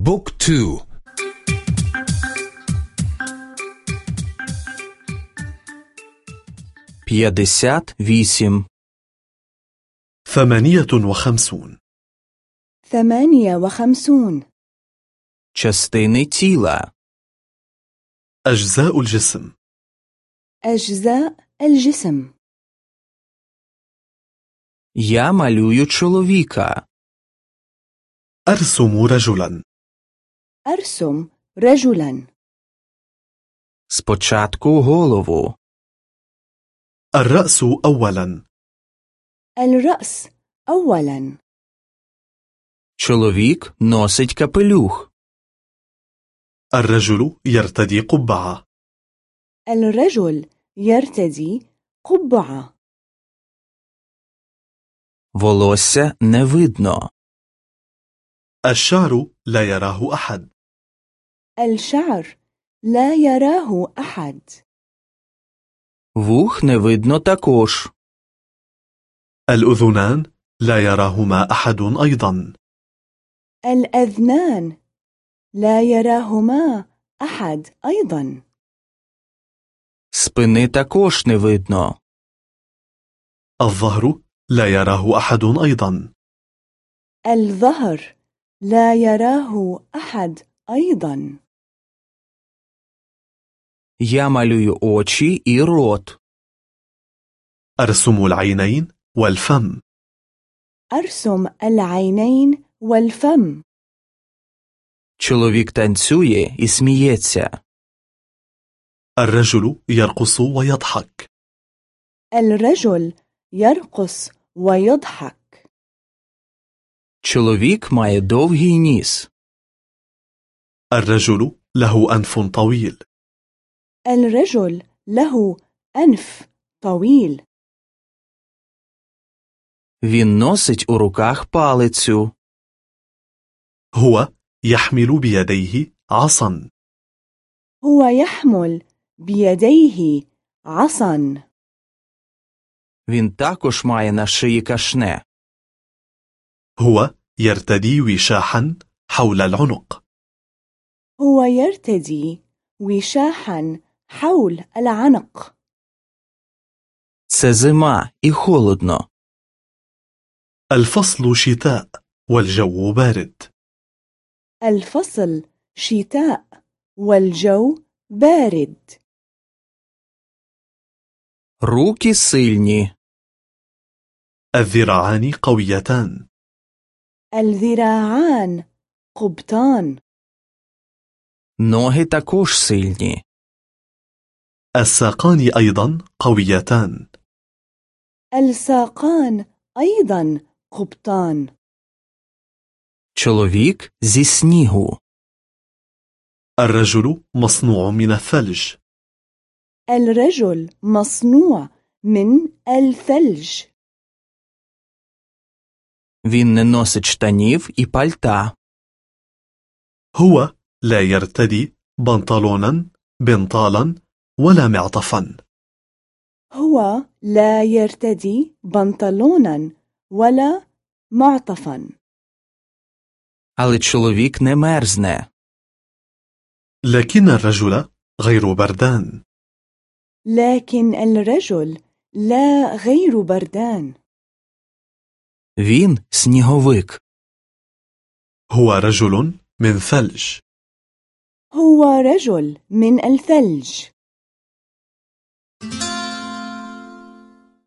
بوك تو п'ятдесят вісім ثمانية وخمسون ثمانية وخمسون частини тіла, أجزاء الجسم أجزاء الجسم я малюю чоловіка, أرسم رجلا أرسم رجلا спочатку голову, الرأس أولا الرأس أولا чоловік носить капелюх, الرجل يرتدي قبعة الرجل يرتدي قبعة волосся не видно, الشعر لا يراه أحد الشعر لا يراه أحد вух не видно також, الأذنان لا يراهما أحد أيضا الأذنان لا يراهما أحد أيضا спини також не видно, الظهر لا يراه أحد أيضا الظهر لا يراه أحد أيضا я малюю очі і рот, أرسم العينين والفم أرسم العينين والفم чоловік танцює і сміється, الرجل يرقص ويضحك الرجل يرقص ويضحك чоловік має довгий ніс, الرجل له أنف طويل الرجل له أنف طويل він носить у руках палицю, هو يحمل بيديه عصا هو يحمل بيديه عصا він також має на шиї кашне. هو يرتدي وشاحا حول العنق هو يرتدي وشاحا حول العنق Це зима і холодно. الفصل شتاء والجو بارد الفصل شتاء والجو بارد Руки сильні, الذراعان قويتان الذراعان قبطان ноги також сильні. الساقان أيضا قويتان الساقان أيضا قبطان Чоловік зі снігу, الرجل مصنوع من الثلج الرجل مصنوع من الثلج він не носить штанів і пальта. هو لا يرتدي بنطلونا بنطالا ولا معطفا هو لا يرتدي بنطلونا ولا معطفا Але чоловік не мерзне. لكن الرجل غير بردان لكن الرجل لا غير بردان Він сніговик. هو رجل من ثلج هو رجل من الثلج